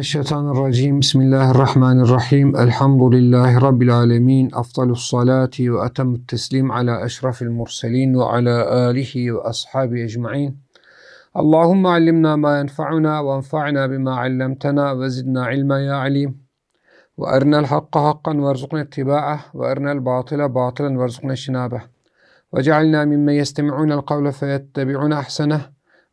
Mineşşeytanirracim. Bismillahirrahmanirrahim. Elhamdülillahi Rabbil alemin. Afdalus salati ve etemmut teslim ala eşrafil murselin ve ala alihi ve ashabi ecma'in. Allahümme allimna ma yenfa'una ve enfa'na bima allamtana ve zidna ilma ya alim. Ve erinel hakka hakkan ve erzukna ittiba'ah ve erinel batila batilan ve erzukna şinabah. Ve cealna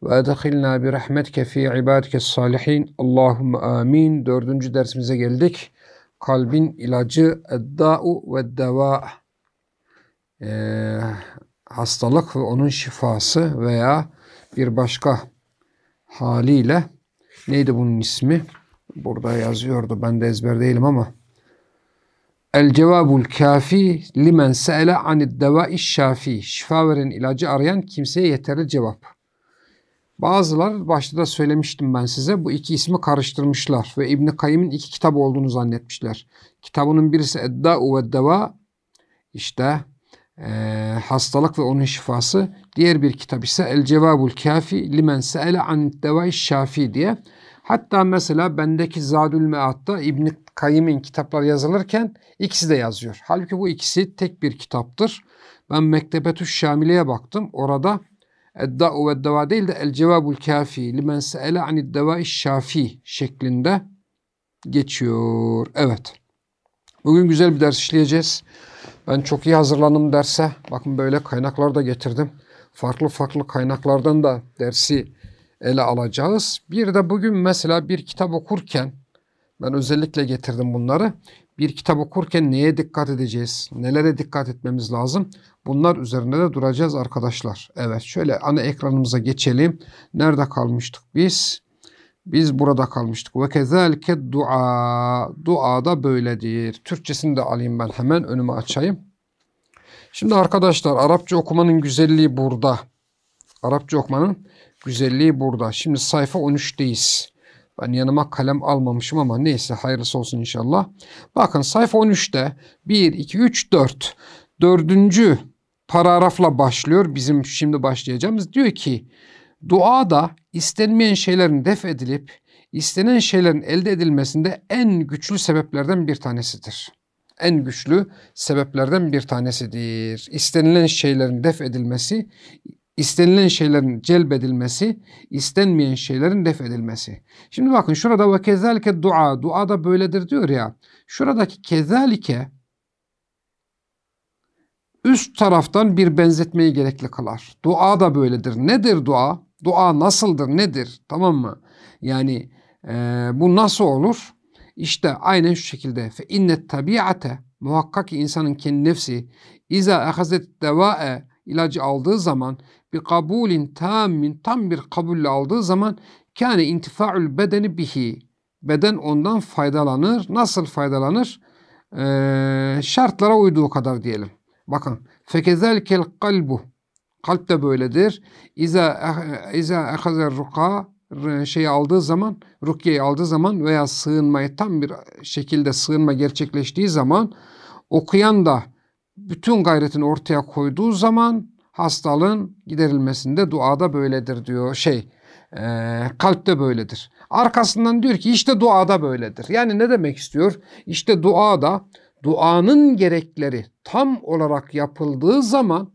Ve edhilna bi rahmetke fi ibadike salihin. Allahümme amin. Dördüncü dersimize geldik. Kalbin ilacı edda'u ve deva. Ee, hastalık ve onun şifası veya bir başka haliyle neydi bunun ismi? Burada yazıyordu. Ben de ezber değilim ama. El cevabul kafi limen se'ele anid devai şafi. Şifa veren ilacı arayan kimseye yeterli cevap. Bazılar başta da söylemiştim ben size bu iki ismi karıştırmışlar ve İbn Kayyim'in iki kitabı olduğunu zannetmişler. Kitabının birisi Edda'u ve Deva işte e, hastalık ve onun şifası. Diğer bir kitap ise El Cevabul Kafi limen se'ele an devai şafi diye. Hatta mesela bendeki Zadül Mead'da İbn Kayyim'in kitaplar yazılırken ikisi de yazıyor. Halbuki bu ikisi tek bir kitaptır. Ben Mektebetü Şamile'ye baktım. Orada Edda'u ve deva değil de el cevabul kafi limen se'ele anid devai şafi şeklinde geçiyor. Evet. Bugün güzel bir ders işleyeceğiz. Ben çok iyi hazırlandım derse. Bakın böyle kaynaklar da getirdim. Farklı farklı kaynaklardan da dersi ele alacağız. Bir de bugün mesela bir kitap okurken ben özellikle getirdim bunları. Bir kitap okurken neye dikkat edeceğiz? Nelere dikkat etmemiz lazım? Bunlar üzerinde de duracağız arkadaşlar. Evet şöyle ana ekranımıza geçelim. Nerede kalmıştık biz? Biz burada kalmıştık. Ve kezalike dua. Dua da böyledir. Türkçesini de alayım ben hemen önüme açayım. Şimdi arkadaşlar Arapça okumanın güzelliği burada. Arapça okumanın güzelliği burada. Şimdi sayfa 13'teyiz. Ben yanıma kalem almamışım ama neyse hayırlısı olsun inşallah. Bakın sayfa 13'te 1, 2, 3, 4. Dördüncü paragrafla başlıyor. Bizim şimdi başlayacağımız. Diyor ki duada istenmeyen şeylerin def edilip istenen şeylerin elde edilmesinde en güçlü sebeplerden bir tanesidir. En güçlü sebeplerden bir tanesidir. İstenilen şeylerin def edilmesi, istenilen şeylerin celbedilmesi, istenmeyen şeylerin def edilmesi. Şimdi bakın şurada ve kezalike dua, dua da böyledir diyor ya. Şuradaki kezalike üst taraftan bir benzetmeyi gerekli kılar. Dua da böyledir. Nedir dua? Dua nasıldır? Nedir? Tamam mı? Yani e, bu nasıl olur? İşte aynen şu şekilde. Fe innet tabiate muhakkak ki insanın kendi nefsi iza ehazet devae ilacı aldığı zaman bir kabulin tamin tam bir kabulle aldığı zaman kâne intifaul bedeni bihi beden ondan faydalanır. Nasıl faydalanır? Ee, şartlara uyduğu kadar diyelim. Bakın. Fekezelkel kalbu. Kalp de böyledir. İza iza ehazer ruka şeyi aldığı zaman, rukiyeyi aldığı zaman veya sığınmayı tam bir şekilde sığınma gerçekleştiği zaman okuyan da bütün gayretini ortaya koyduğu zaman hastalığın giderilmesinde duada böyledir diyor şey e, kalpte böyledir. Arkasından diyor ki işte duada böyledir. Yani ne demek istiyor? İşte duada duanın gerekleri tam olarak yapıldığı zaman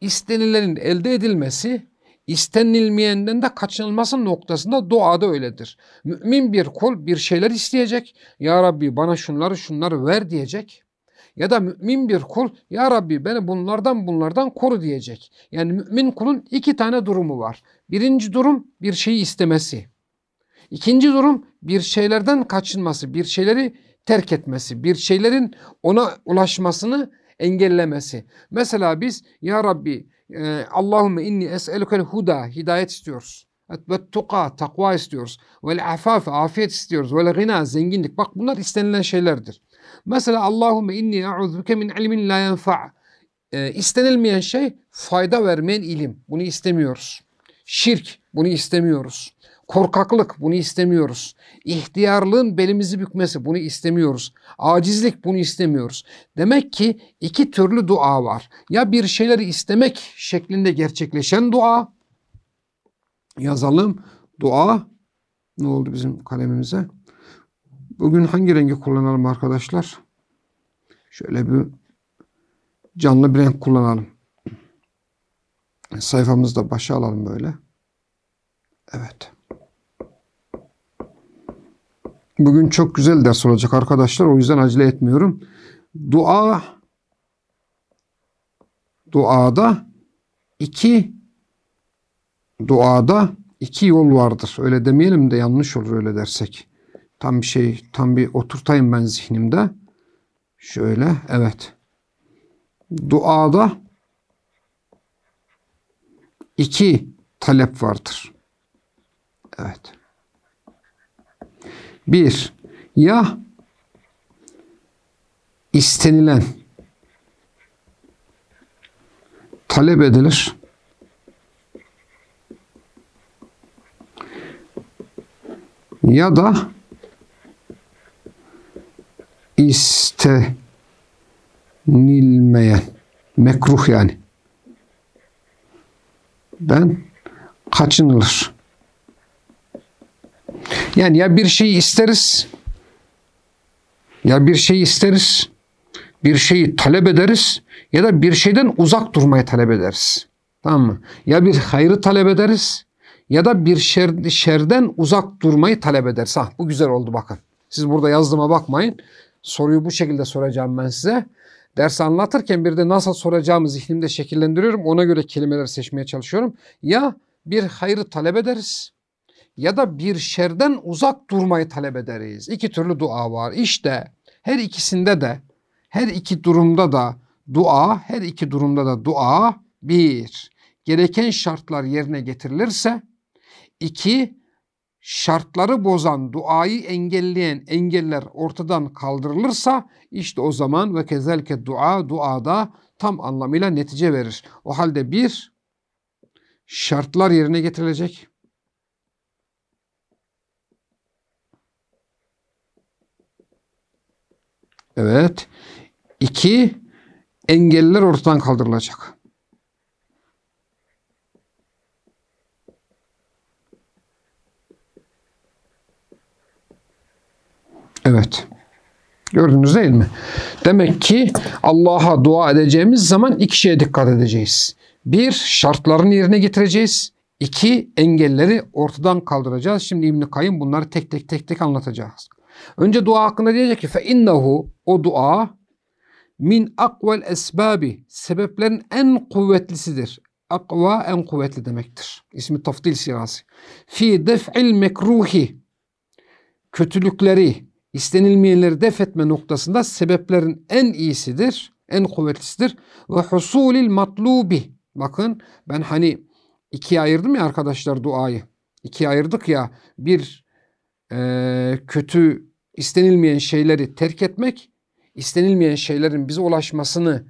istenilenin elde edilmesi istenilmeyenden de kaçınılması noktasında duada öyledir. Mümin bir kul bir şeyler isteyecek. Ya Rabbi bana şunları şunları ver diyecek. Ya da mümin bir kul ya Rabbi beni bunlardan bunlardan koru diyecek. Yani mümin kulun iki tane durumu var. Birinci durum bir şeyi istemesi. İkinci durum bir şeylerden kaçınması, bir şeyleri terk etmesi, bir şeylerin ona ulaşmasını engellemesi. Mesela biz ya Rabbi e, Allahümme inni es'elukel huda hidayet istiyoruz. Ve tuka takva istiyoruz. Ve afaf afiyet istiyoruz. Ve gina zenginlik. Bak bunlar istenilen şeylerdir. Mesela Allahümme inni a'udhuke min ilmin la yenfa' e, istenilmeyen şey fayda vermeyen ilim. Bunu istemiyoruz. Şirk bunu istemiyoruz. Korkaklık bunu istemiyoruz. İhtiyarlığın belimizi bükmesi bunu istemiyoruz. Acizlik bunu istemiyoruz. Demek ki iki türlü dua var. Ya bir şeyleri istemek şeklinde gerçekleşen dua yazalım. Dua ne oldu bizim kalemimize? Bugün hangi rengi kullanalım arkadaşlar? Şöyle bir canlı bir renk kullanalım. Sayfamızda başa alalım böyle. Evet. Bugün çok güzel ders olacak arkadaşlar. O yüzden acele etmiyorum. Dua duada iki duada iki yol vardır. Öyle demeyelim de yanlış olur öyle dersek. Tam bir şey, tam bir oturtayım ben zihnimde. Şöyle, evet. Duada iki talep vardır. Evet. Bir, ya istenilen talep edilir. Ya da istenilmeyen mekruh yani ben kaçınılır. Yani ya bir şey isteriz ya bir şey isteriz bir şeyi talep ederiz ya da bir şeyden uzak durmayı talep ederiz. Tamam mı? Ya bir hayrı talep ederiz ya da bir şer, şerden uzak durmayı talep ederiz. Ha, bu güzel oldu bakın. Siz burada yazdığıma bakmayın. Soruyu bu şekilde soracağım ben size. Ders anlatırken bir de nasıl soracağımı zihnimde şekillendiriyorum. Ona göre kelimeler seçmeye çalışıyorum. Ya bir hayrı talep ederiz ya da bir şerden uzak durmayı talep ederiz. İki türlü dua var. İşte her ikisinde de her iki durumda da dua, her iki durumda da dua bir, gereken şartlar yerine getirilirse, iki, şartları bozan, duayı engelleyen engeller ortadan kaldırılırsa işte o zaman ve kezelke dua duada tam anlamıyla netice verir. O halde bir, şartlar yerine getirilecek. Evet. İki, engeller ortadan kaldırılacak. Evet. Gördünüz değil mi? Demek ki Allah'a dua edeceğimiz zaman iki şeye dikkat edeceğiz. Bir, şartlarını yerine getireceğiz. İki, engelleri ortadan kaldıracağız. Şimdi İbn-i Kayyım bunları tek tek tek tek anlatacağız. Önce dua hakkında diyecek ki innehu o dua min akvel esbabi sebeplerin en kuvvetlisidir. Akva en kuvvetli demektir. İsmi taftil sirası. Fi def'il mekruhi kötülükleri, istenilmeyenleri def etme noktasında sebeplerin en iyisidir, en kuvvetlisidir. Ve husulil matlubi. Bakın ben hani ikiye ayırdım ya arkadaşlar duayı. İkiye ayırdık ya bir e, kötü istenilmeyen şeyleri terk etmek, istenilmeyen şeylerin bize ulaşmasını,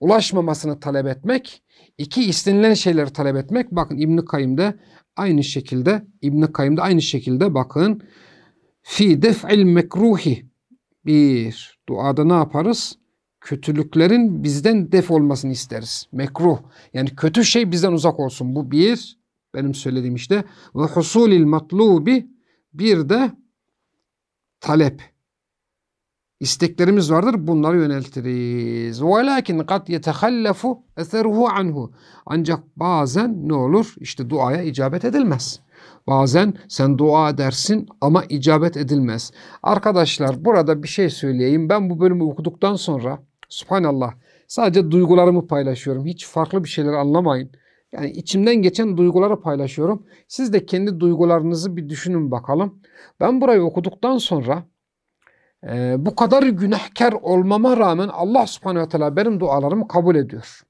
ulaşmamasını talep etmek, iki istenilen şeyleri talep etmek. Bakın İbn Kayyım'da aynı şekilde İbn Kayyım'da aynı şekilde bakın fi def'il mekruhi bir duada ne yaparız? Kötülüklerin bizden def olmasını isteriz. Mekruh yani kötü şey bizden uzak olsun. Bu bir benim söylediğim işte ve husulil matlubi bir de talep isteklerimiz vardır. Bunları yöneltiriz. Velakin kat yetehallafu eseruhu anhu. Ancak bazen ne olur? İşte duaya icabet edilmez. Bazen sen dua edersin ama icabet edilmez. Arkadaşlar burada bir şey söyleyeyim. Ben bu bölümü okuduktan sonra subhanallah sadece duygularımı paylaşıyorum. Hiç farklı bir şeyler anlamayın. Yani içimden geçen duyguları paylaşıyorum. Siz de kendi duygularınızı bir düşünün bakalım. Ben burayı okuduktan sonra e, bu kadar günahkar olmama rağmen Allah subhanehu ve teala benim dualarımı kabul ediyor.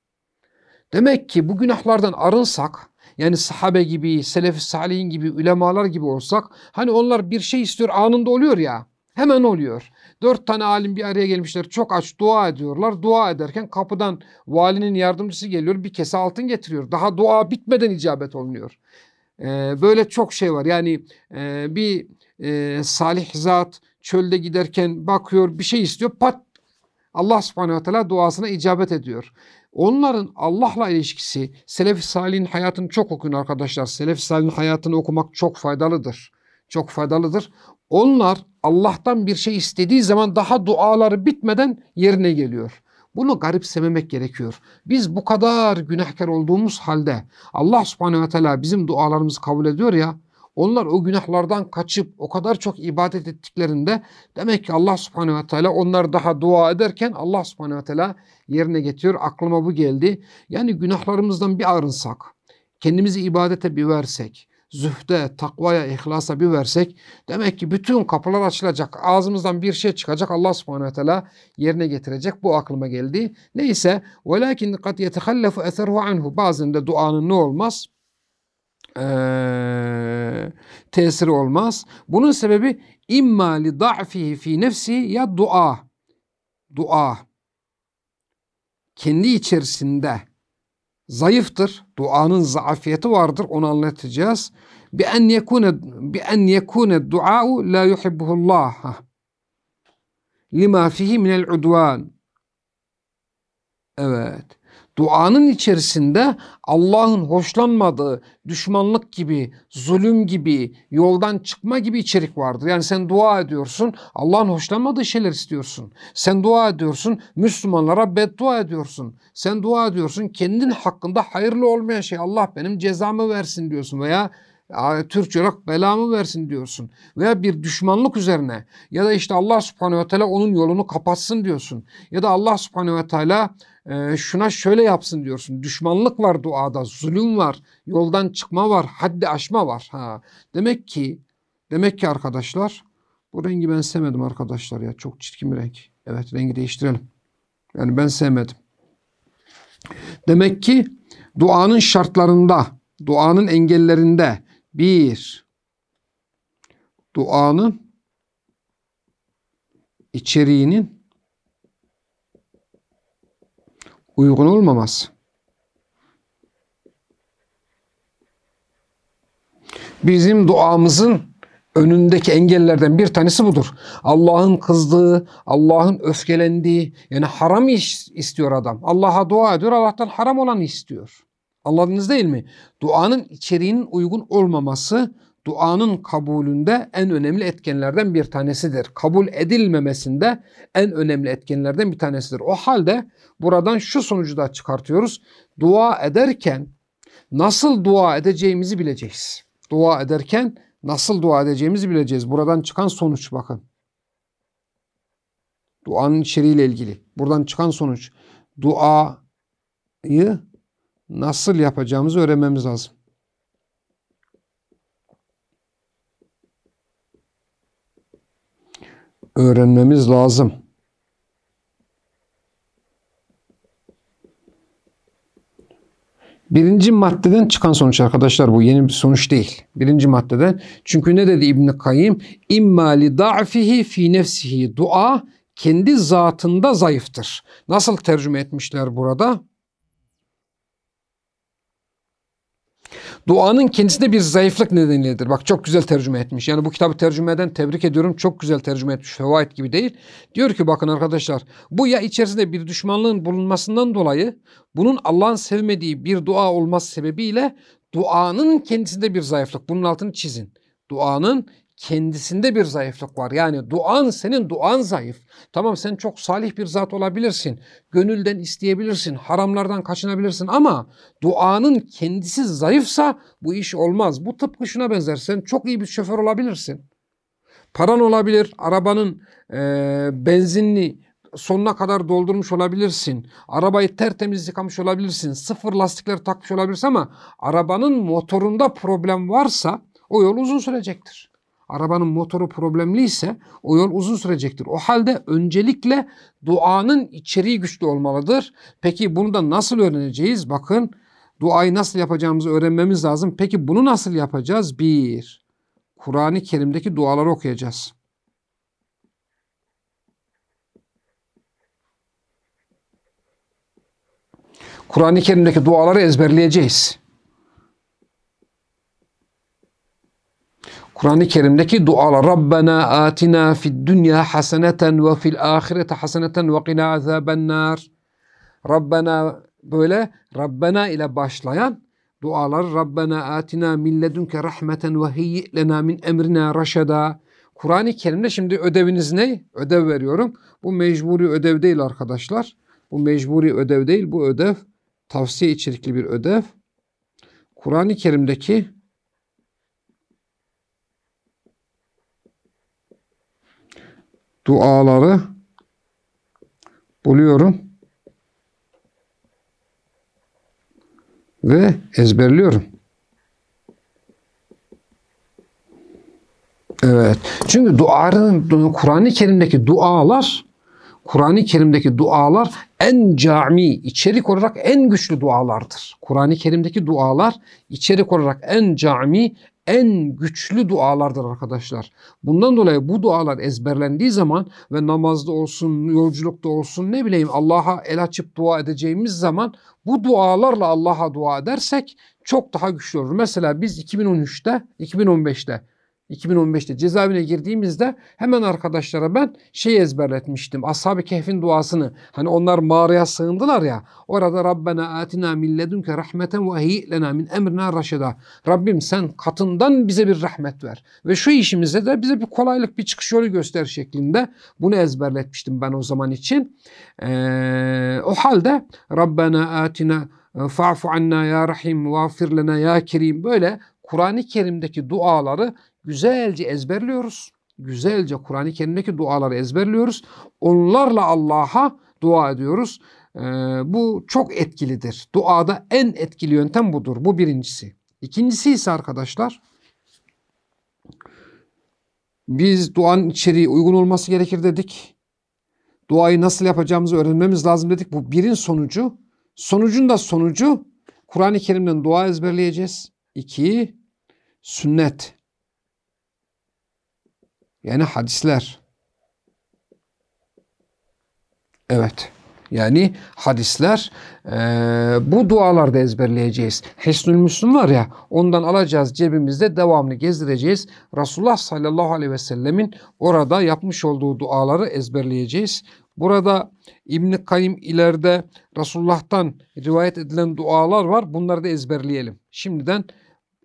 Demek ki bu günahlardan arınsak, yani sahabe gibi, selef-i salihin gibi, ulemalar gibi olsak, hani onlar bir şey istiyor anında oluyor ya, hemen oluyor. Dört tane alim bir araya gelmişler. Çok aç dua ediyorlar. Dua ederken kapıdan valinin yardımcısı geliyor. Bir kese altın getiriyor. Daha dua bitmeden icabet olunuyor. Ee, böyle çok şey var. Yani e, bir e, salih zat çölde giderken bakıyor bir şey istiyor. Pat Allah subhanehu ve teala duasına icabet ediyor. Onların Allah'la ilişkisi, Selef-i Salih'in hayatını çok okuyun arkadaşlar. Selef-i Salih'in hayatını okumak çok faydalıdır. çok faydalıdır. Onlar Allah'tan bir şey istediği zaman daha duaları bitmeden yerine geliyor. Bunu garipsememek gerekiyor. Biz bu kadar günahkar olduğumuz halde Allah subhanehu ve teala bizim dualarımızı kabul ediyor ya onlar o günahlardan kaçıp o kadar çok ibadet ettiklerinde demek ki Allah subhanehu ve teala onlar daha dua ederken Allah subhanehu ve teala yerine getiriyor. Aklıma bu geldi. Yani günahlarımızdan bir arınsak, kendimizi ibadete bir versek, zühde, takvaya, ihlasa bir versek demek ki bütün kapılar açılacak. Ağzımızdan bir şey çıkacak. Allah subhanahu teala yerine getirecek. Bu aklıma geldi. Neyse وَلَكِنْ قَدْ يَتَخَلَّفُ اَثَرُهُ anhu. Bazen de duanın ne olmaz? Ee, tesiri olmaz. Bunun sebebi imma li da'fihi fi nefsi ya dua. Dua. Kendi içerisinde zayıftır. Duanın zaafiyeti vardır. Onu anlatacağız. Bi en yekune bi en yekune duau la yuhibbuhullah. Lima fihi min el udwan. Evet duanın içerisinde Allah'ın hoşlanmadığı düşmanlık gibi, zulüm gibi, yoldan çıkma gibi içerik vardır. Yani sen dua ediyorsun, Allah'ın hoşlanmadığı şeyler istiyorsun. Sen dua ediyorsun, Müslümanlara beddua ediyorsun. Sen dua ediyorsun, kendin hakkında hayırlı olmayan şey Allah benim cezamı versin diyorsun veya Türkçe olarak belamı versin diyorsun. Veya bir düşmanlık üzerine ya da işte Allah subhanehu ve teala onun yolunu kapatsın diyorsun. Ya da Allah subhanehu ve teala e, şuna şöyle yapsın diyorsun. Düşmanlık var duada, zulüm var, yoldan çıkma var, haddi aşma var. Ha. Demek ki demek ki arkadaşlar bu rengi ben sevmedim arkadaşlar ya. Çok çirkin bir renk. Evet rengi değiştirelim. Yani ben sevmedim. Demek ki duanın şartlarında, duanın engellerinde bir, duanın içeriğinin uygun olmaması. Bizim duamızın önündeki engellerden bir tanesi budur. Allah'ın kızdığı, Allah'ın öfkelendiği, yani haram iş istiyor adam. Allah'a dua ediyor, Allah'tan haram olanı istiyor. Anladınız değil mi? Duanın içeriğinin uygun olmaması duanın kabulünde en önemli etkenlerden bir tanesidir. Kabul edilmemesinde en önemli etkenlerden bir tanesidir. O halde buradan şu sonucu da çıkartıyoruz. Dua ederken nasıl dua edeceğimizi bileceğiz. Dua ederken nasıl dua edeceğimizi bileceğiz. Buradan çıkan sonuç bakın. Duanın içeriğiyle ilgili. Buradan çıkan sonuç. Duayı nasıl yapacağımızı öğrenmemiz lazım. Öğrenmemiz lazım. Birinci maddeden çıkan sonuç arkadaşlar bu yeni bir sonuç değil. Birinci maddeden. Çünkü ne dedi İbn Kayyim? İmma li da'fihi fi nefsihi. Dua kendi zatında zayıftır. Nasıl tercüme etmişler burada? Duanın kendisinde bir zayıflık nedeniyledir. Bak çok güzel tercüme etmiş. Yani bu kitabı tercüme eden tebrik ediyorum. Çok güzel tercüme etmiş. Fevaid gibi değil. Diyor ki bakın arkadaşlar bu ya içerisinde bir düşmanlığın bulunmasından dolayı bunun Allah'ın sevmediği bir dua olması sebebiyle duanın kendisinde bir zayıflık. Bunun altını çizin. Duanın kendisinde bir zayıflık var. Yani duan senin duan zayıf. Tamam sen çok salih bir zat olabilirsin. Gönülden isteyebilirsin. Haramlardan kaçınabilirsin ama duanın kendisi zayıfsa bu iş olmaz. Bu tıpkı şuna benzer. Sen çok iyi bir şoför olabilirsin. Paran olabilir. Arabanın e, benzinli sonuna kadar doldurmuş olabilirsin. Arabayı tertemiz yıkamış olabilirsin. Sıfır lastikler takmış olabilirsin ama arabanın motorunda problem varsa o yol uzun sürecektir arabanın motoru problemli ise o yol uzun sürecektir. O halde öncelikle duanın içeriği güçlü olmalıdır. Peki bunu da nasıl öğreneceğiz? Bakın duayı nasıl yapacağımızı öğrenmemiz lazım. Peki bunu nasıl yapacağız? Bir, Kur'an-ı Kerim'deki duaları okuyacağız. Kur'an-ı Kerim'deki duaları ezberleyeceğiz. Kur'an-ı Kerim'deki dualar Rabbena atina fid dünya haseneten ve fil ahirete haseneten ve qina azaben nar. Rabbena böyle Rabbena ile başlayan duaları Rabbena atina min ledunke rahmeten ve hiyyi lena min emrina raşada. Kur'an-ı Kerim'de şimdi ödeviniz ne? Ödev veriyorum. Bu mecburi ödev değil arkadaşlar. Bu mecburi ödev değil. Bu ödev tavsiye içerikli bir ödev. Kur'an-ı Kerim'deki duaları buluyorum ve ezberliyorum. Evet. Çünkü duanın Kur'an-ı Kerim'deki dualar Kur'an-ı Kerim'deki dualar en cami, içerik olarak en güçlü dualardır. Kur'an-ı Kerim'deki dualar içerik olarak en cami, en güçlü dualardır arkadaşlar. Bundan dolayı bu dualar ezberlendiği zaman ve namazda olsun, yolculukta olsun ne bileyim Allah'a el açıp dua edeceğimiz zaman bu dualarla Allah'a dua edersek çok daha güçlü olur. Mesela biz 2013'te, 2015'te 2015'te cezaevine girdiğimizde hemen arkadaşlara ben şey ezberletmiştim. Ashab-ı Kehf'in duasını. Hani onlar mağaraya sığındılar ya. Orada Rabbena atina min ledunke rahmeten ve ehyi lena min emrina raşeda. Rabbim sen katından bize bir rahmet ver. Ve şu işimize de bize bir kolaylık, bir çıkış yolu göster şeklinde bunu ezberletmiştim ben o zaman için. Ee, o halde Rabbena atina fa'fu anna ya rahim vağfir lena ya kerim böyle Kur'an-ı Kerim'deki duaları güzelce ezberliyoruz. Güzelce Kur'an-ı Kerim'deki duaları ezberliyoruz. Onlarla Allah'a dua ediyoruz. Ee, bu çok etkilidir. Duada en etkili yöntem budur. Bu birincisi. İkincisi ise arkadaşlar biz duanın içeriği uygun olması gerekir dedik. Duayı nasıl yapacağımızı öğrenmemiz lazım dedik. Bu birin sonucu. Sonucun da sonucu Kur'an-ı Kerim'den dua ezberleyeceğiz. İki, sünnet. Yani hadisler. Evet. Yani hadisler e, bu dualarda ezberleyeceğiz. Hesnül Müslüm var ya ondan alacağız cebimizde devamlı gezdireceğiz. Resulullah sallallahu aleyhi ve sellemin orada yapmış olduğu duaları ezberleyeceğiz. Burada İbn-i Kayyim ileride Resulullah'tan rivayet edilen dualar var. Bunları da ezberleyelim. Şimdiden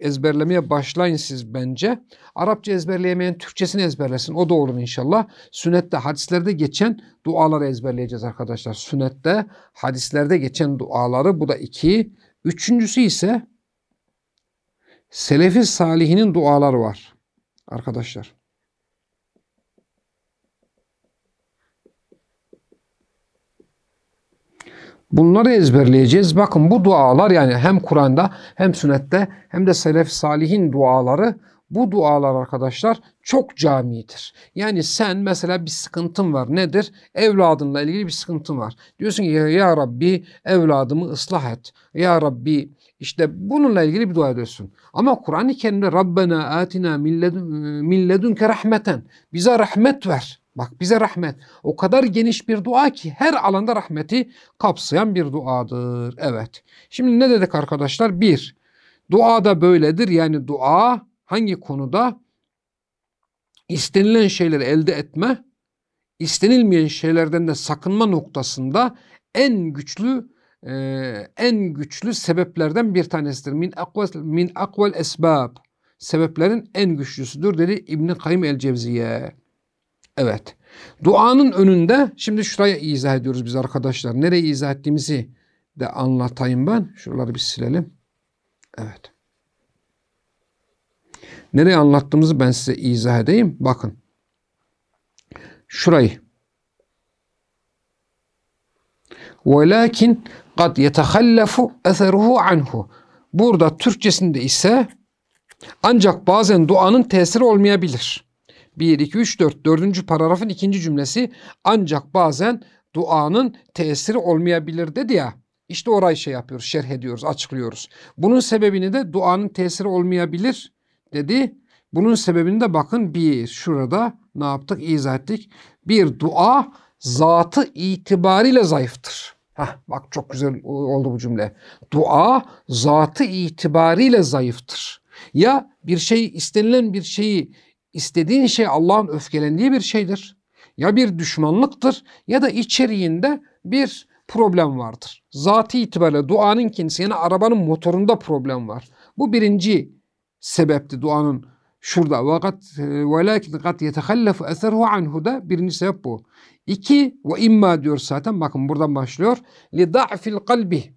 ezberlemeye başlayın siz bence. Arapça ezberleyemeyen Türkçesini ezberlesin. O da olur inşallah. Sünnette, hadislerde geçen duaları ezberleyeceğiz arkadaşlar. Sünnette, hadislerde geçen duaları bu da iki. Üçüncüsü ise Selefi Salihinin duaları var arkadaşlar. Bunları ezberleyeceğiz. Bakın bu dualar yani hem Kur'an'da hem sünnette hem de selef salihin duaları bu dualar arkadaşlar çok camidir. Yani sen mesela bir sıkıntın var. Nedir? Evladınla ilgili bir sıkıntın var. Diyorsun ki ya, Rabbi evladımı ıslah et. Ya Rabbi işte bununla ilgili bir dua ediyorsun. Ama Kur'an-ı Kerim'de Rabbena atina min ledunke rahmeten. Bize rahmet ver. Bak bize rahmet. O kadar geniş bir dua ki her alanda rahmeti kapsayan bir duadır. Evet. Şimdi ne dedik arkadaşlar? Bir, dua da böyledir. Yani dua hangi konuda? istenilen şeyleri elde etme, istenilmeyen şeylerden de sakınma noktasında en güçlü e, en güçlü sebeplerden bir tanesidir. Min akval min akval esbab. Sebeplerin en güçlüsüdür dedi İbn Kayyim el-Cevziye. Evet. Duanın önünde şimdi şuraya izah ediyoruz biz arkadaşlar. Nereye izah ettiğimizi de anlatayım ben. Şuraları bir silelim. Evet. Nereye anlattığımızı ben size izah edeyim. Bakın. Şurayı. وَلَكِنْ قَدْ يَتَخَلَّفُ اَثَرُهُ anhu. Burada Türkçesinde ise ancak bazen duanın tesiri olmayabilir. 1, 2, 3, 4. Dördüncü paragrafın ikinci cümlesi ancak bazen duanın tesiri olmayabilir dedi ya. İşte orayı şey yapıyoruz, şerh ediyoruz, açıklıyoruz. Bunun sebebini de duanın tesiri olmayabilir dedi. Bunun sebebini de bakın bir şurada ne yaptık izah ettik. Bir dua zatı itibariyle zayıftır. Heh, bak çok güzel oldu bu cümle. Dua zatı itibariyle zayıftır. Ya bir şey istenilen bir şeyi istediğin şey Allah'ın öfkelendiği bir şeydir. Ya bir düşmanlıktır ya da içeriğinde bir problem vardır. Zatı itibariyle duanın kendisi yani arabanın motorunda problem var. Bu birinci sebepti duanın şurada. Vakat velakin kat yetehallafu eserhu anhu da birinci sebep bu. İki ve imma diyor zaten bakın buradan başlıyor. Li da'fil kalbi.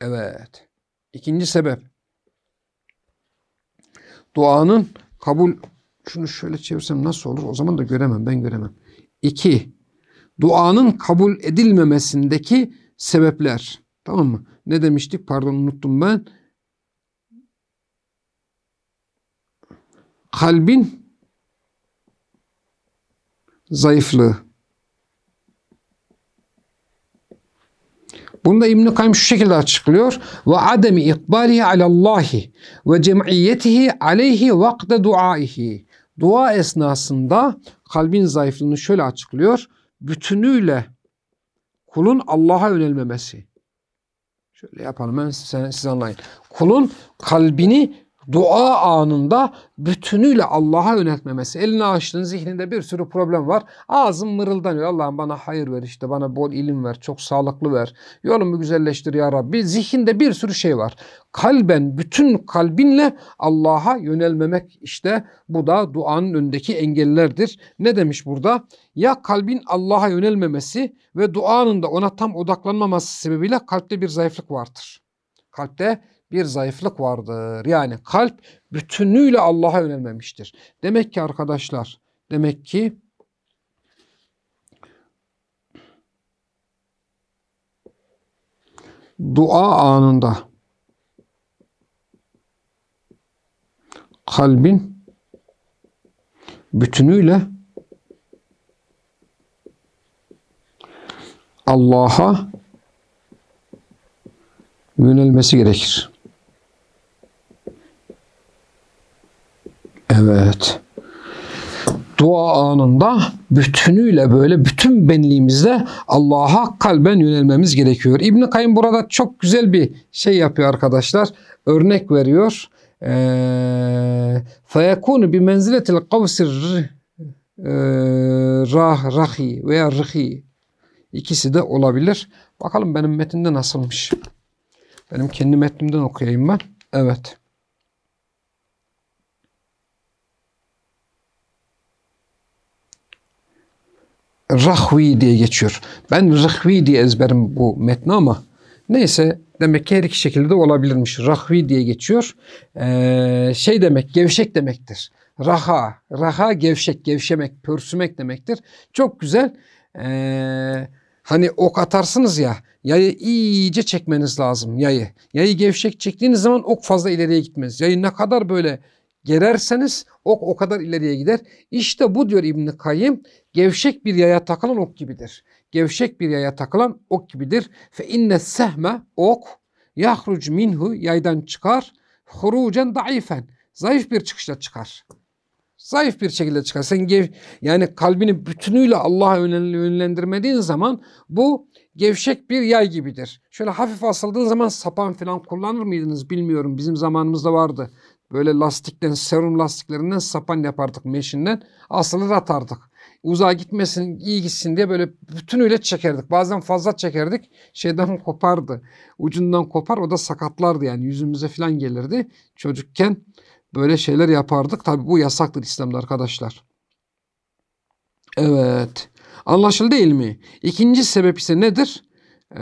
Evet. İkinci sebep. Duanın kabul şunu şöyle çevirsem nasıl olur? O zaman da göremem. Ben göremem. İki. Duanın kabul edilmemesindeki sebepler. Tamam mı? Ne demiştik? Pardon unuttum ben. Kalbin zayıflığı. Bunu da İbn-i Kayyum şu şekilde açıklıyor. Ve ademi ikbalihi alallahi ve cem'iyetihi aleyhi vakte duaihi. Dua esnasında kalbin zayıflığını şöyle açıklıyor. Bütünüyle kulun Allah'a yönelmemesi. Şöyle yapalım ben size, size anlayın. Kulun kalbini dua anında bütünüyle Allah'a yöneltmemesi. Elini açtığın zihninde bir sürü problem var. Ağzın mırıldanıyor. Allah'ım bana hayır ver işte bana bol ilim ver. Çok sağlıklı ver. Yolumu güzelleştir ya Rabbi. Zihinde bir sürü şey var. Kalben bütün kalbinle Allah'a yönelmemek işte bu da duanın önündeki engellerdir. Ne demiş burada? Ya kalbin Allah'a yönelmemesi ve duanın da ona tam odaklanmaması sebebiyle kalpte bir zayıflık vardır. Kalpte bir zayıflık vardır. Yani kalp bütünüyle Allah'a yönelmemiştir. Demek ki arkadaşlar, demek ki dua anında kalbin bütünüyle Allah'a yönelmesi gerekir. Evet. Dua anında bütünüyle böyle bütün benliğimizle Allah'a kalben yönelmemiz gerekiyor. İbn Kayyım burada çok güzel bir şey yapıyor arkadaşlar. Örnek veriyor. فَيَكُونُ بِمَنْزِلَةِ الْقَوْسِ rahi veya rıhi ikisi de olabilir. Bakalım benim metinde nasılmış. Benim kendi metnimden okuyayım ben. Evet. Rahvi diye geçiyor. Ben Rahvi diye ezberim bu metni ama neyse demek ki her iki şekilde de olabilirmiş. Rahvi diye geçiyor. Ee, şey demek gevşek demektir. Raha, raha gevşek, gevşemek, pörsümek demektir. Çok güzel. Ee, hani ok atarsınız ya yayı iyice çekmeniz lazım yayı. Yayı gevşek çektiğiniz zaman ok fazla ileriye gitmez. Yayı ne kadar böyle gererseniz ok o kadar ileriye gider. İşte bu diyor İbn Kayyim gevşek bir yaya takılan ok gibidir. Gevşek bir yaya takılan ok gibidir. Fe inne sehme ok yahruc minhu yaydan çıkar hurucen daifen. Zayıf bir çıkışla çıkar. Zayıf bir şekilde çıkar. Sen gev, yani kalbini bütünüyle Allah'a yönlendirmediğin zaman bu gevşek bir yay gibidir. Şöyle hafif asıldığın zaman sapan falan kullanır mıydınız bilmiyorum. Bizim zamanımızda vardı. Böyle lastikten, serum lastiklerinden sapan yapardık meşinden. Asılır atardık. Uzağa gitmesin, iyi gitsin diye böyle bütünüyle çekerdik. Bazen fazla çekerdik. Şeyden kopardı. Ucundan kopar o da sakatlardı yani yüzümüze falan gelirdi. Çocukken böyle şeyler yapardık. Tabi bu yasaktır İslam'da arkadaşlar. Evet. Anlaşıldı değil mi? İkinci sebep ise nedir? Ee,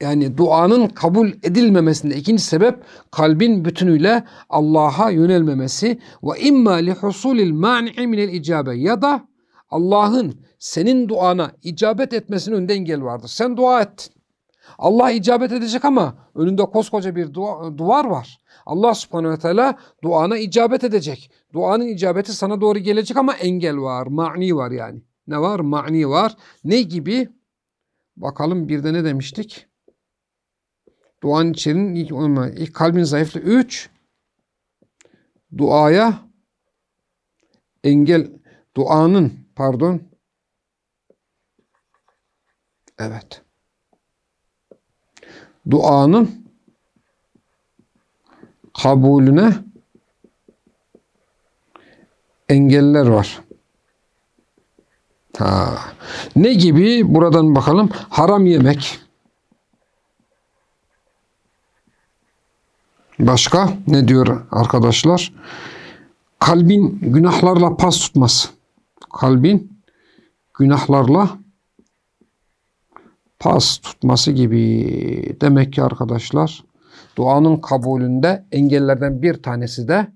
yani duanın kabul edilmemesinde ikinci sebep kalbin bütünüyle Allah'a yönelmemesi ve imma li husulil mani'i minel icabe ya da Allah'ın senin duana icabet etmesinin önünde engel vardır. Sen dua et. Allah icabet edecek ama önünde koskoca bir duvar var. Allah subhanehu ve teala duana icabet edecek. Duanın icabeti sana doğru gelecek ama engel var, mani var yani. Ne var? Mani var. Ne gibi? Bakalım bir de ne demiştik? Duanın içerinin ilk, ilk kalbin zayıflığı. Üç, duaya engel, duanın pardon, evet, duanın kabulüne engeller var. Ha. Ne gibi? Buradan bakalım. Haram yemek. Başka ne diyor arkadaşlar? Kalbin günahlarla pas tutması. Kalbin günahlarla pas tutması gibi. Demek ki arkadaşlar duanın kabulünde engellerden bir tanesi de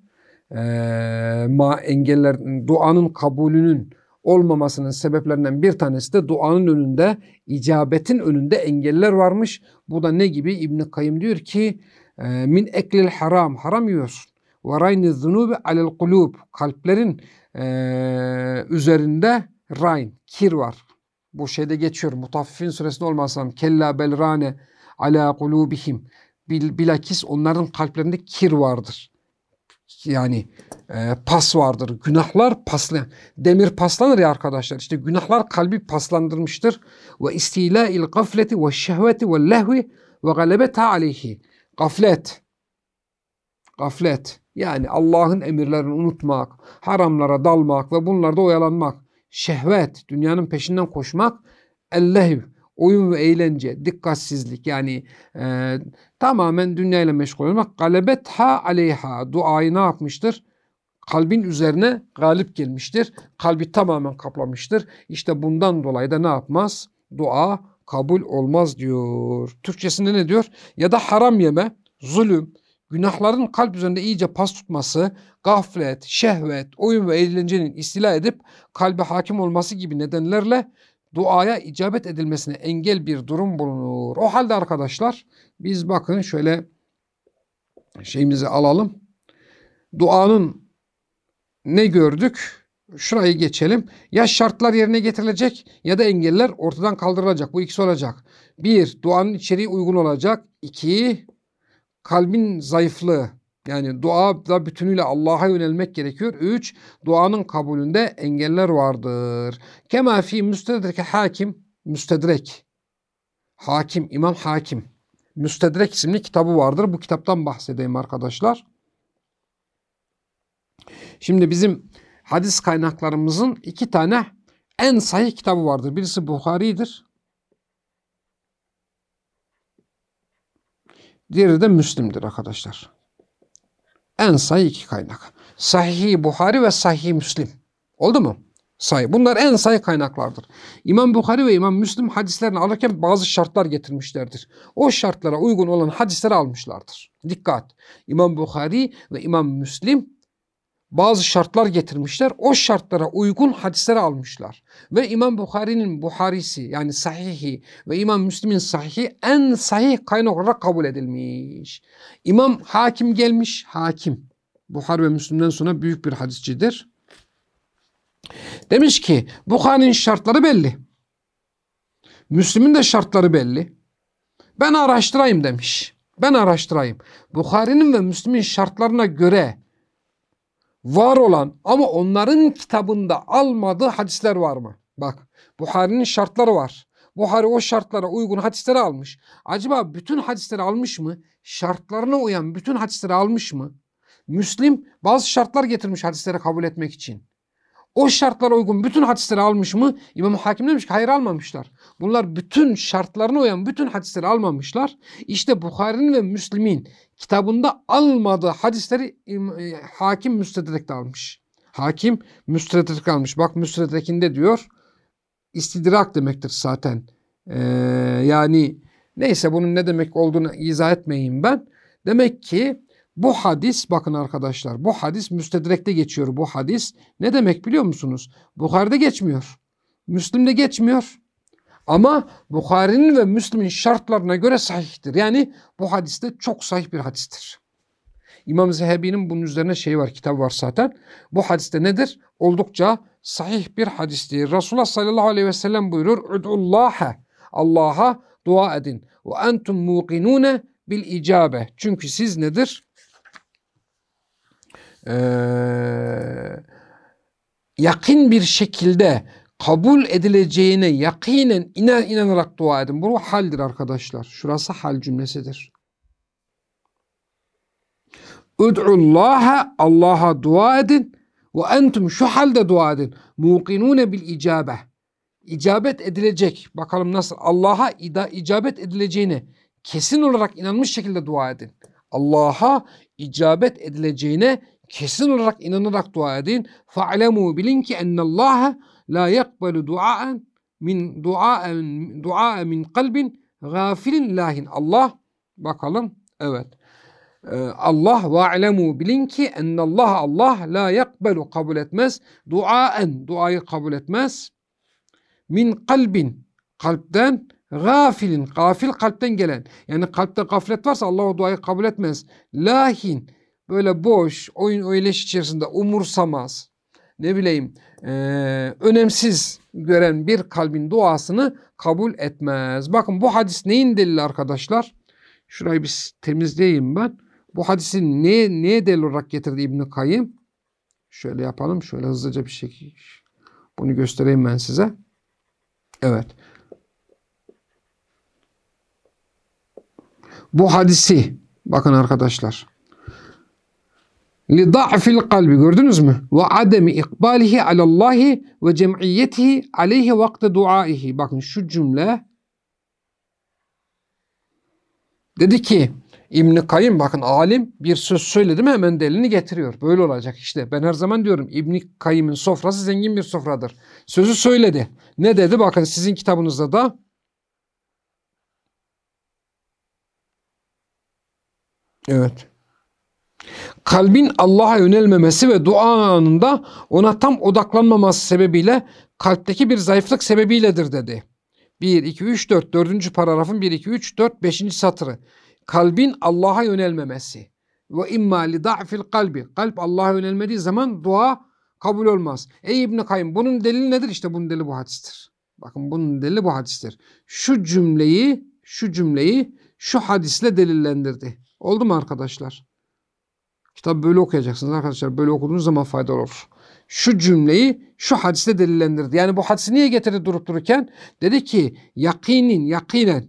e, ma engeller duanın kabulünün olmamasının sebeplerinden bir tanesi de duanın önünde, icabetin önünde engeller varmış. Bu da ne gibi? İbn Kayyim diyor ki min eklil haram haram yiyorsun. Ve rayni zunubi alel kulub kalplerin e, üzerinde rayn kir var. Bu şeyde geçiyor. Mutaffifin suresinde olmasam kella belrane ala kulubihim Bil, bilakis onların kalplerinde kir vardır. Yani e, pas vardır. Günahlar paslayan. Demir paslanır ya arkadaşlar. İşte günahlar kalbi paslandırmıştır. Ve istila'il gafleti ve şehveti ve lehvi ve galebeta aleyhi. Gaflet. Gaflet. Yani Allah'ın emirlerini unutmak, haramlara dalmak ve bunlarda oyalanmak. Şehvet, dünyanın peşinden koşmak. Ellehiv, oyun ve eğlence, dikkatsizlik yani e, tamamen dünyayla meşgul olmak. Galebet ha aleyha, duayı ne yapmıştır? Kalbin üzerine galip gelmiştir. Kalbi tamamen kaplamıştır. İşte bundan dolayı da ne yapmaz? Dua kabul olmaz diyor. Türkçesinde ne diyor? Ya da haram yeme, zulüm, günahların kalp üzerinde iyice pas tutması, gaflet, şehvet, oyun ve eğlencenin istila edip kalbe hakim olması gibi nedenlerle duaya icabet edilmesine engel bir durum bulunur. O halde arkadaşlar biz bakın şöyle şeyimizi alalım. Duanın ne gördük? Şurayı geçelim. Ya şartlar yerine getirilecek ya da engeller ortadan kaldırılacak. Bu ikisi olacak. Bir, duanın içeriği uygun olacak. İki, kalbin zayıflığı. Yani dua da bütünüyle Allah'a yönelmek gerekiyor. Üç, duanın kabulünde engeller vardır. Kema fi müstedrek hakim, müstedrek. Hakim, İmam Hakim. Müstedrek isimli kitabı vardır. Bu kitaptan bahsedeyim arkadaşlar. Şimdi bizim hadis kaynaklarımızın iki tane en sahih kitabı vardır. Birisi Bukhari'dir. Diğeri de Müslim'dir arkadaşlar. En sahih iki kaynak. Sahih Bukhari ve Sahih Müslim. Oldu mu? Sahih. Bunlar en sahih kaynaklardır. İmam Bukhari ve İmam Müslim hadislerini alırken bazı şartlar getirmişlerdir. O şartlara uygun olan hadisleri almışlardır. Dikkat! İmam Bukhari ve İmam Müslim bazı şartlar getirmişler. O şartlara uygun hadisleri almışlar. Ve İmam Bukhari'nin Buharisi yani sahihi ve İmam Müslim'in sahihi en sahih kaynak olarak kabul edilmiş. İmam Hakim gelmiş. Hakim. Buhari ve Müslim'den sonra büyük bir hadisçidir. Demiş ki Bukhari'nin şartları belli. Müslim'in de şartları belli. Ben araştırayım demiş. Ben araştırayım. Bukhari'nin ve Müslim'in şartlarına göre var olan ama onların kitabında almadığı hadisler var mı? Bak Buhari'nin şartları var. Buhari o şartlara uygun hadisleri almış. Acaba bütün hadisleri almış mı? Şartlarına uyan bütün hadisleri almış mı? Müslim bazı şartlar getirmiş hadisleri kabul etmek için. O şartlara uygun bütün hadisleri almış mı? İmam Hakim demiş ki hayır almamışlar. Bunlar bütün şartlarına uyan bütün hadisleri almamışlar. İşte Bukhari'nin ve Müslim'in kitabında almadığı hadisleri e, hakim müstedrekte almış. Hakim müstedrek almış. Bak müstedrekinde diyor istidrak demektir zaten. Ee, yani neyse bunun ne demek olduğunu izah etmeyeyim ben. Demek ki bu hadis bakın arkadaşlar bu hadis müstedrekte geçiyor bu hadis. Ne demek biliyor musunuz? Bukhari'de geçmiyor. Müslim'de geçmiyor. Ama Bukhari'nin ve Müslim'in şartlarına göre sahihtir. Yani bu hadiste çok sahih bir hadistir. İmam Zehebi'nin bunun üzerine şey var, kitap var zaten. Bu hadiste nedir? Oldukça sahih bir hadistir. Resulullah sallallahu aleyhi ve sellem buyurur. Ud'ullaha. Allah'a dua edin. Ve entum muqinune bil icabe. Çünkü siz nedir? Ee, yakın bir şekilde kabul edileceğine yakinen inan, inanarak dua edin. Bu haldir arkadaşlar. Şurası hal cümlesidir. Ud'ullaha Allah'a dua edin ve entum şu halde dua edin. Muqinune bil icabe. icabet edilecek. Bakalım nasıl Allah'a icabet edileceğine kesin olarak inanmış şekilde dua edin. Allah'a icabet edileceğine kesin olarak inanarak dua edin. Fa'lemu bilin ki ennallaha la yakbalu duaen min duaen dua min kalbin gafilin lahin. Allah bakalım evet. Ee, Allah ve alemu bilin ki ennallah Allah la yakbelu kabul etmez. Duaen duayı kabul etmez. Min kalbin kalpten gafilin gafil kalpten gelen. Yani kalpte gaflet varsa Allah o duayı kabul etmez. Lahin böyle boş oyun oyleş içerisinde umursamaz. Ne bileyim e, önemsiz gören bir kalbin duasını kabul etmez. Bakın bu hadis neyin delili arkadaşlar? Şurayı bir temizleyeyim ben. Bu hadisi ne, neye delil olarak getirdi İbn-i Kayyım? Şöyle yapalım. Şöyle hızlıca bir şekilde. Bunu göstereyim ben size. Evet. Bu hadisi bakın arkadaşlar. Li da'fil kalbi gördünüz mü? Ve ademi ikbalihi alallahi ve cem'iyetihi aleyhi vakte duaihi. Bakın şu cümle dedi ki İbn Kayyım bakın alim bir söz söyledi mi hemen delini getiriyor. Böyle olacak işte. Ben her zaman diyorum İbn Kayyım'ın sofrası zengin bir sofradır. Sözü söyledi. Ne dedi? Bakın sizin kitabınızda da Evet. Kalbin Allah'a yönelmemesi ve dua anında ona tam odaklanmaması sebebiyle kalpteki bir zayıflık sebebiyledir dedi. 1, 2, 3, 4, 4. paragrafın 1, 2, 3, 4, 5. satırı kalbin Allah'a yönelmemesi. Ve imma li da'fil kalbi. Kalp Allah'a yönelmediği zaman dua kabul olmaz. Ey İbn Kayyım bunun delili nedir? İşte bunun delili bu hadistir. Bakın bunun delili bu hadistir. Şu cümleyi, şu cümleyi şu hadisle delillendirdi. Oldu mu arkadaşlar? Kitabı böyle okuyacaksınız arkadaşlar. Böyle okuduğunuz zaman fayda olur. Şu cümleyi şu hadisle delillendirdi. Yani bu hadisi niye getirdi durup dururken? Dedi ki yakinin, yakinen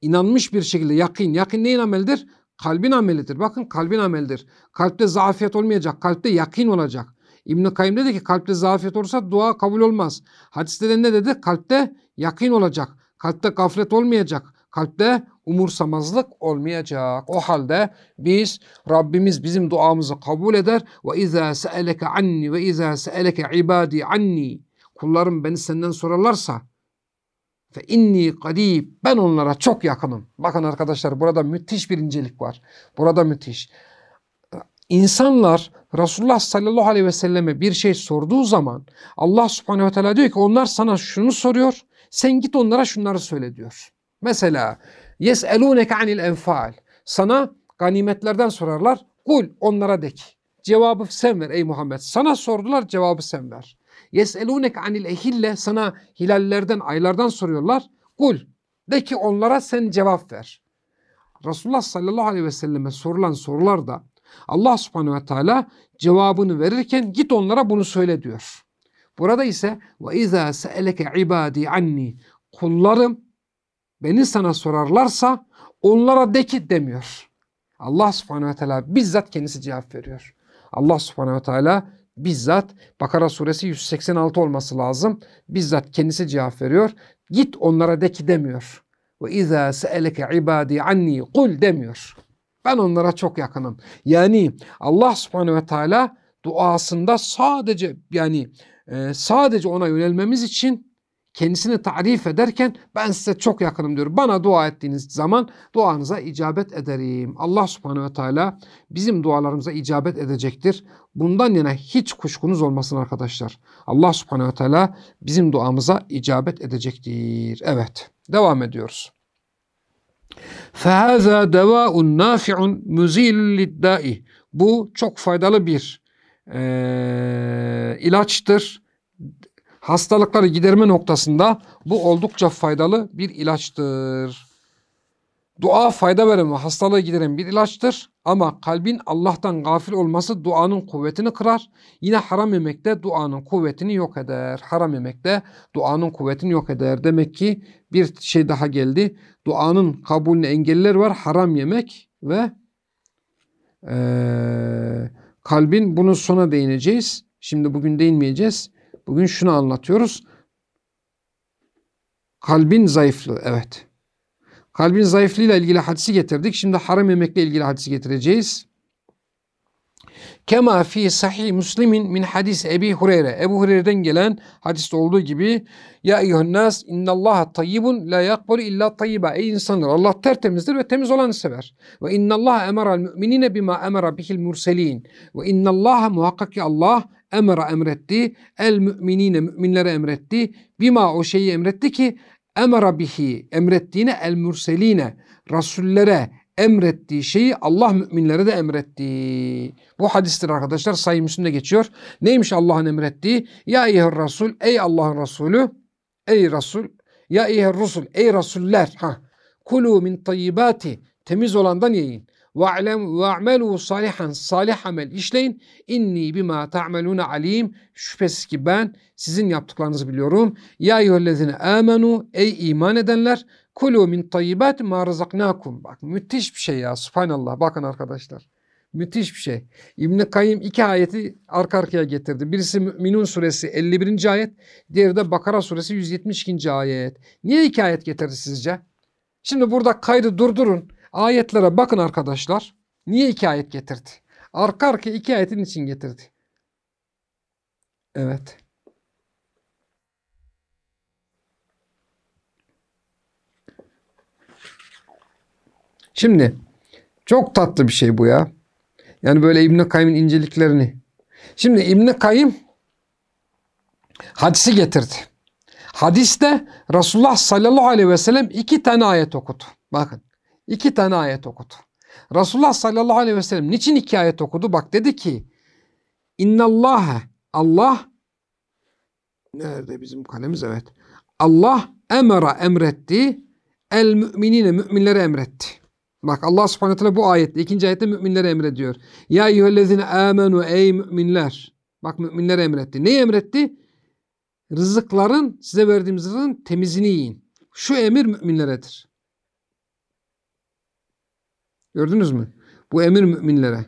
inanmış bir şekilde yakin. Yakin neyin amelidir? Kalbin amelidir. Bakın kalbin amelidir. Kalpte zafiyet olmayacak. Kalpte yakin olacak. İbn-i Kayyum dedi ki kalpte zafiyet olursa dua kabul olmaz. Hadiste de ne dedi? Kalpte yakin olacak. Kalpte gaflet olmayacak. Kalpte umursamazlık olmayacak. O halde biz Rabbimiz bizim duamızı kabul eder. Ve izâ se'eleke anni ve izâ se'eleke ibâdi anni. Kullarım beni senden sorarlarsa Fe inni kadib. Ben onlara çok yakınım. Bakın arkadaşlar burada müthiş bir incelik var. Burada müthiş. İnsanlar Resulullah sallallahu aleyhi ve selleme bir şey sorduğu zaman Allah subhanehu ve teala diyor ki onlar sana şunu soruyor. Sen git onlara şunları söyle diyor. Mesela yes'elûneke anil enfal. Sana ganimetlerden sorarlar. Kul onlara de ki. Cevabı sen ver ey Muhammed. Sana sordular cevabı sen ver. Yes'elûnek anil ehille sana hilallerden, aylardan soruyorlar. Kul de ki onlara sen cevap ver. Resulullah sallallahu aleyhi ve selleme sorulan sorularda Allah subhanehu ve teala cevabını verirken git onlara bunu söyle diyor. Burada ise ve izâ se'eleke ibâdî anni kullarım beni sana sorarlarsa onlara de ki demiyor. Allah subhanehu ve teala bizzat kendisi cevap veriyor. Allah subhanehu ve teala bizzat Bakara suresi 186 olması lazım. Bizzat kendisi cevap veriyor. Git onlara de ki demiyor. Ve izâ se'eleke ibâdî anni kul demiyor. Ben onlara çok yakınım. Yani Allah subhanehu ve teala duasında sadece yani e, sadece ona yönelmemiz için kendisini tarif ederken ben size çok yakınım diyor. Bana dua ettiğiniz zaman duanıza icabet ederim. Allah subhanehu ve teala bizim dualarımıza icabet edecektir. Bundan yana hiç kuşkunuz olmasın arkadaşlar. Allah subhanehu ve teala bizim duamıza icabet edecektir. Evet devam ediyoruz. فَهَذَا دَوَاءٌ نَافِعٌ مُزِيلٌ لِلدَّائِ Bu çok faydalı bir e, ilaçtır hastalıkları giderme noktasında bu oldukça faydalı bir ilaçtır. Dua fayda veren ve hastalığı gideren bir ilaçtır. Ama kalbin Allah'tan gafil olması duanın kuvvetini kırar. Yine haram yemek de duanın kuvvetini yok eder. Haram yemek de duanın kuvvetini yok eder. Demek ki bir şey daha geldi. Duanın kabulüne engeller var. Haram yemek ve ee, kalbin bunun sona değineceğiz. Şimdi bugün değinmeyeceğiz. Bugün şunu anlatıyoruz. Kalbin zayıflığı evet. Kalbin zayıflığıyla ilgili hadisi getirdik. Şimdi haram yemekle ilgili hadisi getireceğiz. Kema fi sahih Müslim'in min hadis Ebi Hureyre. Ebu Hureyre'den gelen hadiste olduğu gibi Ya eyyühen nas innallaha tayyibun la yakbulu illa tayyiba. Ey insanlar Allah tertemizdir ve temiz olanı sever. Ve innallaha emeral müminine bima emera bihil murselin. Ve innallaha muhakkak ki Allah emera emretti. El müminine müminlere emretti. Bima o şeyi emretti ki emera bihi emrettiğine el murseline rasullere emrettiği şeyi Allah müminlere de emretti. Bu hadistir arkadaşlar. Sayı Müslim'de geçiyor. Neymiş Allah'ın emrettiği? Ya eyyüher Resul, ey Allah'ın Resulü, ey Resul, ya eyyüher Resul, ey Resuller. Ha. Kulu min tayyibati, temiz olandan yiyin. Ve'lem ve'melu salihan, salih amel işleyin. İnni bima ta'meluna alim. Şüphesiz ki ben sizin yaptıklarınızı biliyorum. Ya eyyühellezine amenu, ey iman edenler. Kulu min tayyibat ma razaknakum. Bak müthiş bir şey ya. Subhanallah. Bakın arkadaşlar. Müthiş bir şey. İbn-i Kayyım iki ayeti arka arkaya getirdi. Birisi Müminun suresi 51. ayet. Diğeri de Bakara suresi 172. ayet. Niye iki ayet getirdi sizce? Şimdi burada kaydı durdurun. Ayetlere bakın arkadaşlar. Niye iki ayet getirdi? Arka arkaya iki ayetin için getirdi. Evet. Şimdi çok tatlı bir şey bu ya. Yani böyle İbn-i Kayyım'ın inceliklerini. Şimdi İbn-i Kayyım hadisi getirdi. Hadiste Resulullah sallallahu aleyhi ve sellem iki tane ayet okudu. Bakın iki tane ayet okudu. Resulullah sallallahu aleyhi ve sellem niçin iki ayet okudu? Bak dedi ki İnnallâhe Allah nerede bizim kalemiz? Evet. Allah emera emretti el müminine müminlere emretti. Bak Allah subhanahu teala bu ayette ikinci ayette müminlere emrediyor. Ya eyyühellezine amenu ey müminler. Bak müminlere emretti. Neyi emretti? Rızıkların size verdiğimiz rızkın temizini yiyin. Şu emir müminleredir. Gördünüz mü? Bu emir müminlere.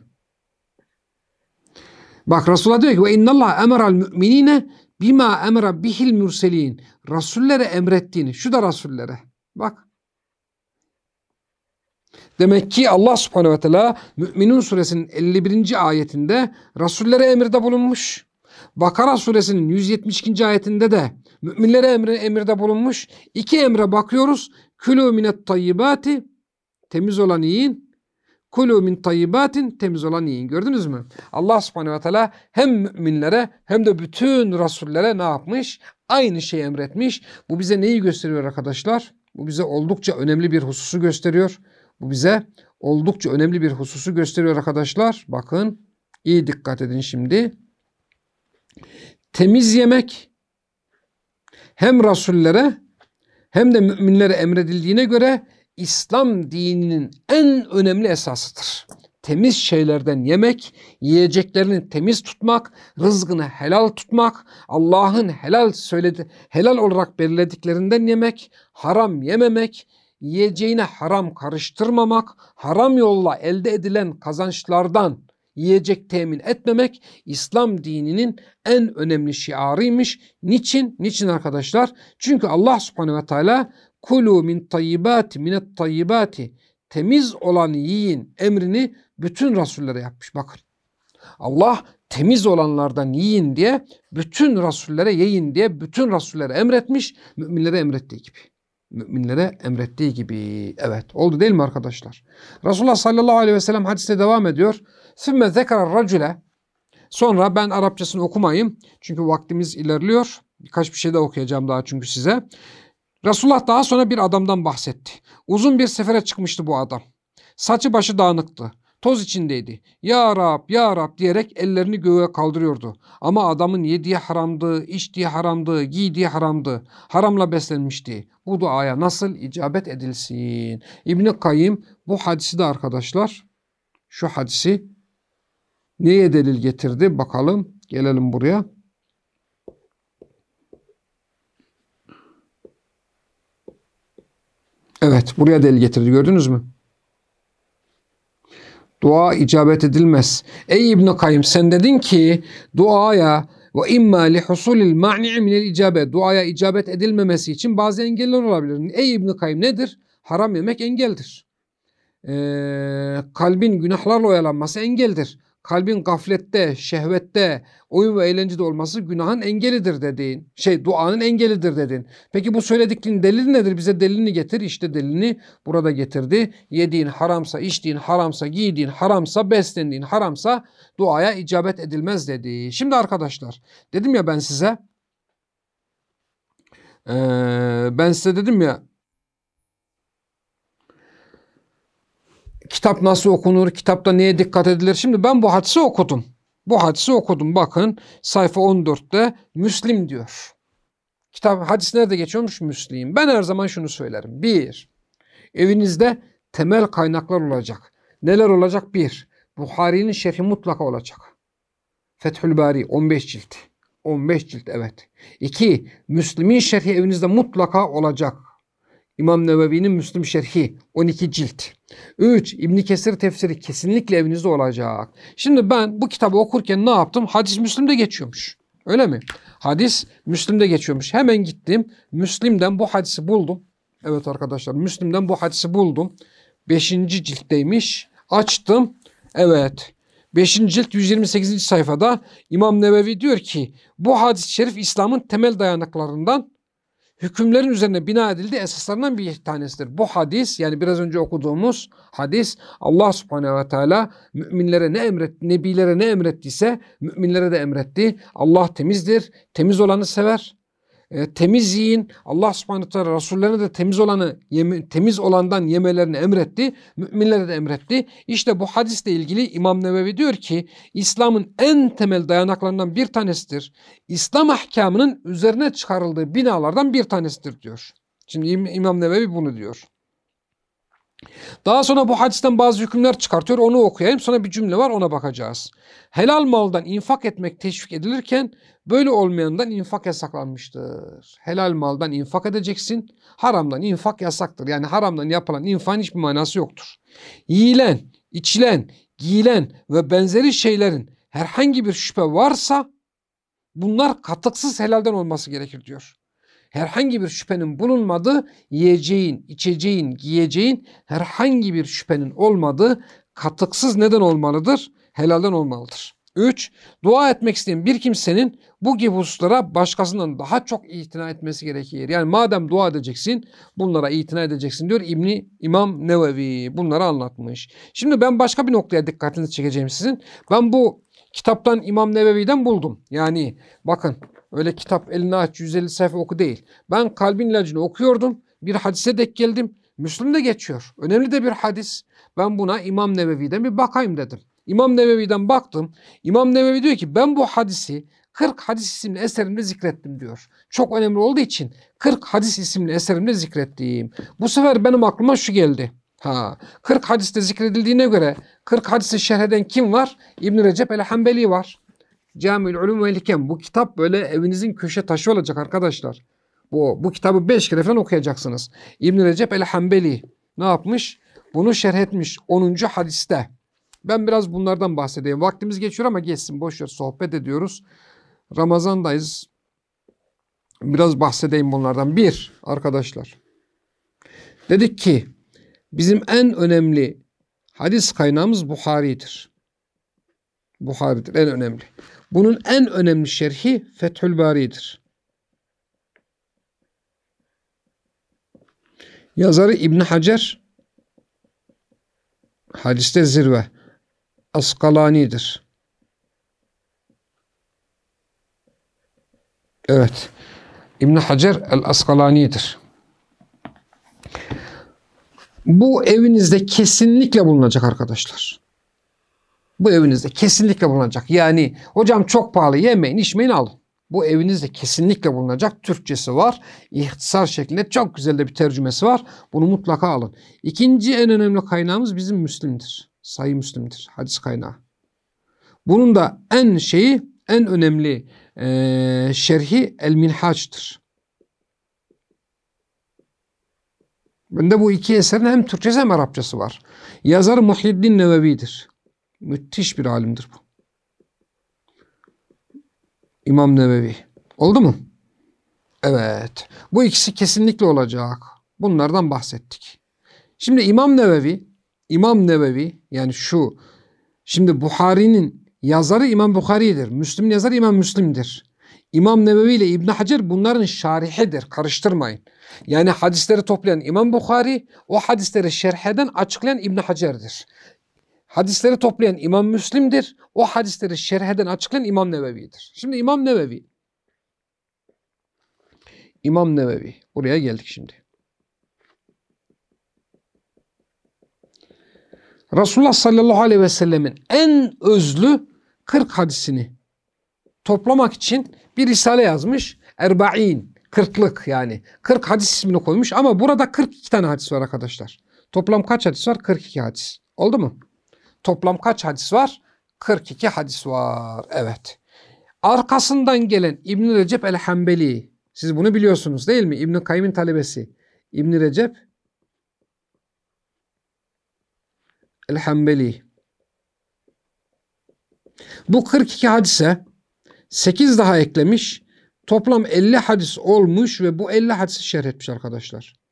Bak Resulullah diyor ki ve innallah emeral müminine bima emera bihil mürselin. Rasullere emrettiğini. Şu da rasullere. Bak Demek ki Allah subhanehu ve teala Müminun suresinin 51. ayetinde Resullere emirde bulunmuş. Bakara suresinin 172. ayetinde de müminlere emri, emirde bulunmuş. İki emre bakıyoruz. Külü minet tayyibati temiz olan yiyin. Kulu min tayyibatin temiz olan yiyin. Gördünüz mü? Allah subhanehu ve teala hem müminlere hem de bütün rasullere ne yapmış? Aynı şeyi emretmiş. Bu bize neyi gösteriyor arkadaşlar? Bu bize oldukça önemli bir hususu gösteriyor. Bu bize oldukça önemli bir hususu gösteriyor arkadaşlar. Bakın iyi dikkat edin şimdi. Temiz yemek hem rasullere hem de müminlere emredildiğine göre İslam dininin en önemli esasıdır. Temiz şeylerden yemek, yiyeceklerini temiz tutmak, rızkını helal tutmak, Allah'ın helal söyledi, helal olarak belirlediklerinden yemek, haram yememek, yiyeceğine haram karıştırmamak, haram yolla elde edilen kazançlardan yiyecek temin etmemek İslam dininin en önemli şiarıymış. Niçin? Niçin arkadaşlar? Çünkü Allah subhanehu ve teala kulu min tayyibati minet tayyibati temiz olanı yiyin emrini bütün rasullere yapmış. Bakın Allah temiz olanlardan yiyin diye bütün rasullere yiyin diye bütün rasullere emretmiş, müminlere emrettiği gibi müminlere emrettiği gibi. Evet oldu değil mi arkadaşlar? Resulullah sallallahu aleyhi ve sellem hadiste devam ediyor. Sümme zekara racule Sonra ben Arapçasını okumayayım. Çünkü vaktimiz ilerliyor. Birkaç bir şey de okuyacağım daha çünkü size. Resulullah daha sonra bir adamdan bahsetti. Uzun bir sefere çıkmıştı bu adam. Saçı başı dağınıktı toz içindeydi. Ya Rab, Ya Rab diyerek ellerini göğe kaldırıyordu. Ama adamın yediği haramdı, içtiği haramdı, giydiği haramdı. Haramla beslenmişti. Bu duaya nasıl icabet edilsin? İbn-i Kayyım bu hadisi de arkadaşlar, şu hadisi neye delil getirdi? Bakalım, gelelim buraya. Evet, buraya delil getirdi gördünüz mü? Dua icabet edilmez. Ey İbn Kayyım sen dedin ki duaya Ve imma li husulil ma'ni'i minel icabe. Duaya icabet edilmemesi için bazı engeller olabilir. Ey İbn Kayyim nedir? Haram yemek engeldir. Ee, kalbin günahlarla oyalanması engeldir kalbin gaflette, şehvette, oyun ve eğlencede olması günahın engelidir dediğin. Şey duanın engelidir dedin. Peki bu söylediklerin delili nedir? Bize delilini getir. İşte delilini burada getirdi. Yediğin haramsa, içtiğin haramsa, giydiğin haramsa, beslendiğin haramsa duaya icabet edilmez dedi. Şimdi arkadaşlar dedim ya ben size ee, ben size dedim ya kitap nasıl okunur, kitapta neye dikkat edilir. Şimdi ben bu hadisi okudum. Bu hadisi okudum. Bakın sayfa 14'te Müslim diyor. Kitap hadis nerede geçiyormuş? Müslim. Ben her zaman şunu söylerim. Bir, evinizde temel kaynaklar olacak. Neler olacak? Bir, Buhari'nin şerhi mutlaka olacak. Fethül Bari 15 cilt. 15 cilt evet. İki, Müslim'in şerhi evinizde mutlaka olacak. İmam Nevevi'nin Müslüm Şerhi 12 cilt. 3. İbn Kesir tefsiri kesinlikle evinizde olacak. Şimdi ben bu kitabı okurken ne yaptım? Hadis Müslim'de geçiyormuş. Öyle mi? Hadis Müslim'de geçiyormuş. Hemen gittim. Müslim'den bu hadisi buldum. Evet arkadaşlar Müslim'den bu hadisi buldum. 5. ciltteymiş. Açtım. Evet. 5. cilt 128. sayfada İmam Nevevi diyor ki bu hadis-i şerif İslam'ın temel dayanaklarından hükümlerin üzerine bina edildiği esaslarından bir tanesidir. Bu hadis yani biraz önce okuduğumuz hadis Allah subhanehu ve teala müminlere ne emretti, nebilere ne emrettiyse müminlere de emretti. Allah temizdir, temiz olanı sever e, temiz yiyin. Allah subhanahu teala Resullerine de temiz olanı yeme, temiz olandan yemelerini emretti. Müminlere de emretti. İşte bu hadisle ilgili İmam Nevevi diyor ki İslam'ın en temel dayanaklarından bir tanesidir. İslam ahkamının üzerine çıkarıldığı binalardan bir tanesidir diyor. Şimdi İmam Nevevi bunu diyor. Daha sonra bu hadisten bazı hükümler çıkartıyor. Onu okuyayım. Sonra bir cümle var ona bakacağız. Helal maldan infak etmek teşvik edilirken böyle olmayandan infak yasaklanmıştır. Helal maldan infak edeceksin. Haramdan infak yasaktır. Yani haramdan yapılan infakın hiçbir manası yoktur. Yiyilen, içilen, giyilen ve benzeri şeylerin herhangi bir şüphe varsa bunlar katıksız helalden olması gerekir diyor herhangi bir şüphenin bulunmadığı, yiyeceğin, içeceğin, giyeceğin herhangi bir şüphenin olmadığı katıksız neden olmalıdır? Helalden olmalıdır. 3. Dua etmek isteyen bir kimsenin bu gibi hususlara başkasından daha çok itina etmesi gerekir. Yani madem dua edeceksin bunlara itina edeceksin diyor İbni İmam Nevevi. Bunları anlatmış. Şimdi ben başka bir noktaya dikkatinizi çekeceğim sizin. Ben bu kitaptan İmam Nevevi'den buldum. Yani bakın Öyle kitap eline aç 150 sayfa oku değil. Ben kalbin ilacını okuyordum. Bir hadise dek geldim. Müslüm'de geçiyor. Önemli de bir hadis. Ben buna İmam Nevevi'den bir bakayım dedim. İmam Nevevi'den baktım. İmam Nevevi diyor ki ben bu hadisi 40 hadis isimli eserimde zikrettim diyor. Çok önemli olduğu için 40 hadis isimli eserimde zikrettiğim. Bu sefer benim aklıma şu geldi. Ha, 40 hadiste zikredildiğine göre 40 hadisi şerh eden kim var? İbn Recep el-Hanbeli var. Camiül Ulum ve Hikem. Bu kitap böyle evinizin köşe taşı olacak arkadaşlar. Bu, bu kitabı beş kere falan okuyacaksınız. İbn Recep el-Hanbeli ne yapmış? Bunu şerh etmiş 10. hadiste. Ben biraz bunlardan bahsedeyim. Vaktimiz geçiyor ama geçsin. Boş ver sohbet ediyoruz. Ramazandayız. Biraz bahsedeyim bunlardan. Bir arkadaşlar. Dedik ki bizim en önemli hadis kaynağımız Buhari'dir. Buhari'dir en önemli. Bunun en önemli şerhi Fethül Bari'dir. Yazarı İbn Hacer hadiste zirve Askalani'dir. Evet. İbn Hacer el-Askalani'dir. Bu evinizde kesinlikle bulunacak arkadaşlar bu evinizde kesinlikle bulunacak. Yani hocam çok pahalı yemeyin içmeyin alın. Bu evinizde kesinlikle bulunacak. Türkçesi var. İhtisar şeklinde çok güzel de bir tercümesi var. Bunu mutlaka alın. İkinci en önemli kaynağımız bizim Müslim'dir. Sayı Müslim'dir. Hadis kaynağı. Bunun da en şeyi, en önemli e, şerhi El Minhaç'tır. Bende bu iki eserin hem Türkçesi hem Arapçası var. Yazar Muhyiddin Nevevi'dir. Müthiş bir alimdir bu. İmam Nevevi. Oldu mu? Evet. Bu ikisi kesinlikle olacak. Bunlardan bahsettik. Şimdi İmam Nevevi, İmam Nevevi yani şu şimdi Buhari'nin yazarı İmam Bukhari'dir. Müslim'in yazarı İmam Müslim'dir. İmam Nevevi ile İbn Hacer bunların şarihidir. Karıştırmayın. Yani hadisleri toplayan İmam Bukhari, o hadisleri şerh eden, açıklayan İbn Hacer'dir. Hadisleri toplayan İmam Müslim'dir. O hadisleri şerh eden, açıklayan İmam Nevevi'dir. Şimdi İmam Nevevi İmam Nevevi. Buraya geldik şimdi. Resulullah sallallahu aleyhi ve sellemin en özlü 40 hadisini toplamak için bir risale yazmış. Erba'in, kırklık yani. 40 hadis ismini koymuş ama burada 42 tane hadis var arkadaşlar. Toplam kaç hadis var? 42 hadis. Oldu mu? Toplam kaç hadis var? 42 hadis var. Evet. Arkasından gelen İbn Recep el-Hambeli. Siz bunu biliyorsunuz değil mi? İbn Kayyim'in talebesi. İbn Recep el-Hambeli. Bu 42 hadise 8 daha eklemiş. Toplam 50 hadis olmuş ve bu 50 hadisi şerh etmiş arkadaşlar.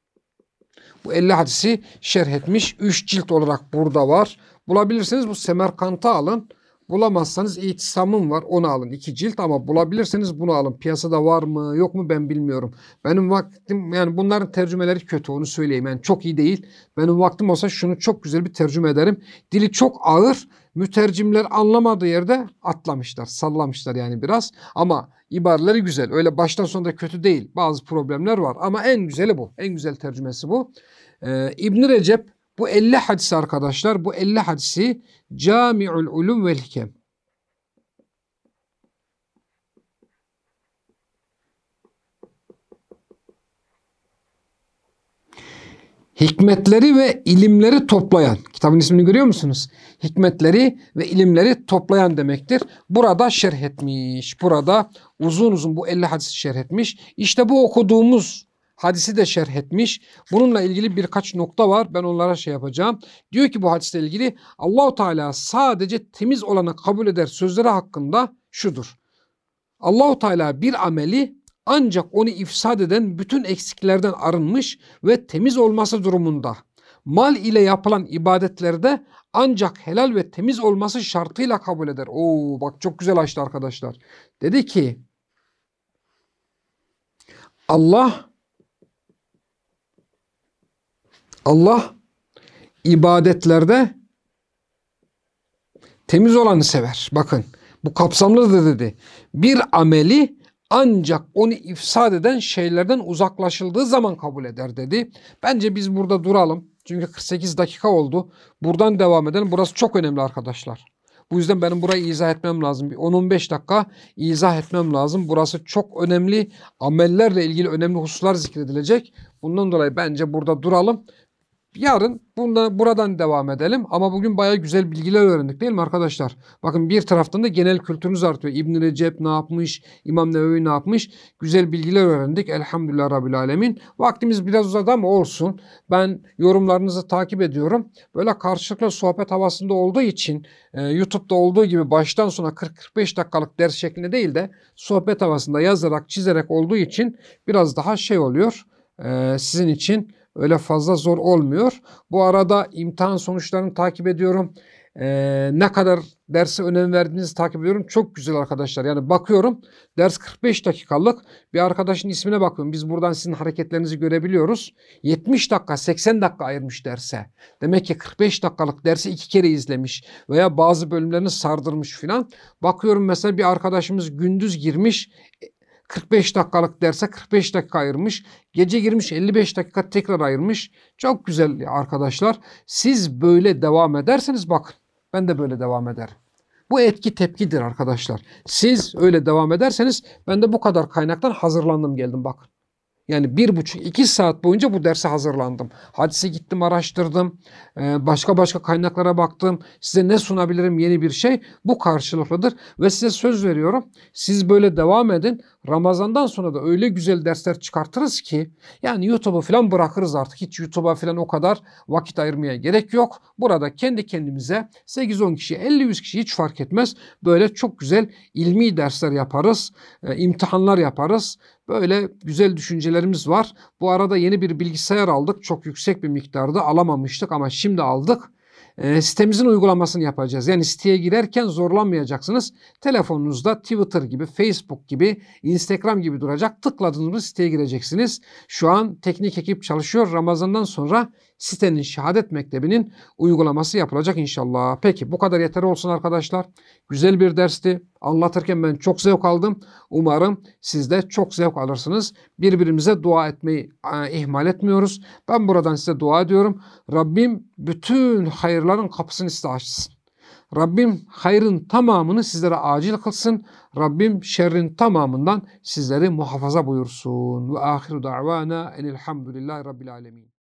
Bu 50 hadisi şerh etmiş. 3 cilt olarak burada var. Bulabilirseniz bu Semerkant'ı alın. Bulamazsanız İtisam'ın var onu alın. iki cilt ama bulabilirseniz bunu alın. Piyasada var mı yok mu ben bilmiyorum. Benim vaktim yani bunların tercümeleri kötü onu söyleyeyim. Yani çok iyi değil. Benim vaktim olsa şunu çok güzel bir tercüme ederim. Dili çok ağır. Mütercimler anlamadığı yerde atlamışlar. Sallamışlar yani biraz. Ama ibareleri güzel. Öyle baştan sona da kötü değil. Bazı problemler var. Ama en güzeli bu. En güzel tercümesi bu. Ee, İbn Recep bu 50 hadisi arkadaşlar bu 50 hadisi Cami'ul Ulum vel Hikem. Hikmetleri ve ilimleri toplayan. Kitabın ismini görüyor musunuz? Hikmetleri ve ilimleri toplayan demektir. Burada şerh etmiş. Burada uzun uzun bu 50 hadisi şerh etmiş. İşte bu okuduğumuz hadisi de şerh etmiş. Bununla ilgili birkaç nokta var. Ben onlara şey yapacağım. Diyor ki bu hadisle ilgili Allahu Teala sadece temiz olanı kabul eder sözleri hakkında şudur. Allahu Teala bir ameli ancak onu ifsad eden bütün eksiklerden arınmış ve temiz olması durumunda mal ile yapılan ibadetlerde ancak helal ve temiz olması şartıyla kabul eder. Oo bak çok güzel açtı arkadaşlar. Dedi ki Allah Allah ibadetlerde temiz olanı sever. Bakın bu kapsamlıdır dedi. Bir ameli ancak onu ifsad eden şeylerden uzaklaşıldığı zaman kabul eder dedi. Bence biz burada duralım. Çünkü 48 dakika oldu. Buradan devam edelim. Burası çok önemli arkadaşlar. Bu yüzden benim burayı izah etmem lazım. Bir 10-15 dakika izah etmem lazım. Burası çok önemli. Amellerle ilgili önemli hususlar zikredilecek. Bundan dolayı bence burada duralım. Yarın bunda, buradan devam edelim ama bugün baya güzel bilgiler öğrendik değil mi arkadaşlar? Bakın bir taraftan da genel kültürünüz artıyor. İbn Recep ne yapmış, İmam Nevevi ne yapmış? Güzel bilgiler öğrendik. Elhamdülillah Rabbil Alemin. Vaktimiz biraz uzadı ama olsun. Ben yorumlarınızı takip ediyorum. Böyle karşılıklı sohbet havasında olduğu için e, YouTube'da olduğu gibi baştan sona 40-45 dakikalık ders şeklinde değil de sohbet havasında yazarak, çizerek olduğu için biraz daha şey oluyor. E, sizin için öyle fazla zor olmuyor. Bu arada imtihan sonuçlarını takip ediyorum. Ee, ne kadar derse önem verdiğinizi takip ediyorum. Çok güzel arkadaşlar. Yani bakıyorum ders 45 dakikalık bir arkadaşın ismine bakıyorum. Biz buradan sizin hareketlerinizi görebiliyoruz. 70 dakika 80 dakika ayırmış derse. Demek ki 45 dakikalık dersi iki kere izlemiş veya bazı bölümlerini sardırmış filan. Bakıyorum mesela bir arkadaşımız gündüz girmiş 45 dakikalık derse 45 dakika ayırmış. Gece girmiş 55 dakika tekrar ayırmış. Çok güzel arkadaşlar. Siz böyle devam ederseniz bakın ben de böyle devam ederim. Bu etki tepkidir arkadaşlar. Siz öyle devam ederseniz ben de bu kadar kaynaktan hazırlandım geldim bakın. Yani bir buçuk iki saat boyunca bu derse hazırlandım. Hadise gittim araştırdım. Ee, başka başka kaynaklara baktım. Size ne sunabilirim yeni bir şey. Bu karşılıklıdır. Ve size söz veriyorum. Siz böyle devam edin. Ramazandan sonra da öyle güzel dersler çıkartırız ki yani YouTube'u falan bırakırız artık. Hiç YouTube'a falan o kadar vakit ayırmaya gerek yok. Burada kendi kendimize 8-10 kişi, 50-100 kişi hiç fark etmez. Böyle çok güzel ilmi dersler yaparız, e, imtihanlar yaparız. Böyle güzel düşüncelerimiz var. Bu arada yeni bir bilgisayar aldık. Çok yüksek bir miktarda alamamıştık ama şimdi aldık. E, sitemizin uygulamasını yapacağız. Yani siteye girerken zorlanmayacaksınız. Telefonunuzda Twitter gibi, Facebook gibi, Instagram gibi duracak. Tıkladığınız siteye gireceksiniz. Şu an teknik ekip çalışıyor. Ramazandan sonra sitenin şehadet mektebinin uygulaması yapılacak inşallah. Peki bu kadar yeter olsun arkadaşlar. Güzel bir dersti. Anlatırken ben çok zevk aldım. Umarım siz de çok zevk alırsınız. Birbirimize dua etmeyi e, ihmal etmiyoruz. Ben buradan size dua ediyorum. Rabbim bütün hayırların kapısını size açsın. Rabbim hayrın tamamını sizlere acil kılsın. Rabbim şerrin tamamından sizleri muhafaza buyursun. Ve ahiru da'vana enilhamdülillahi rabbil alemin.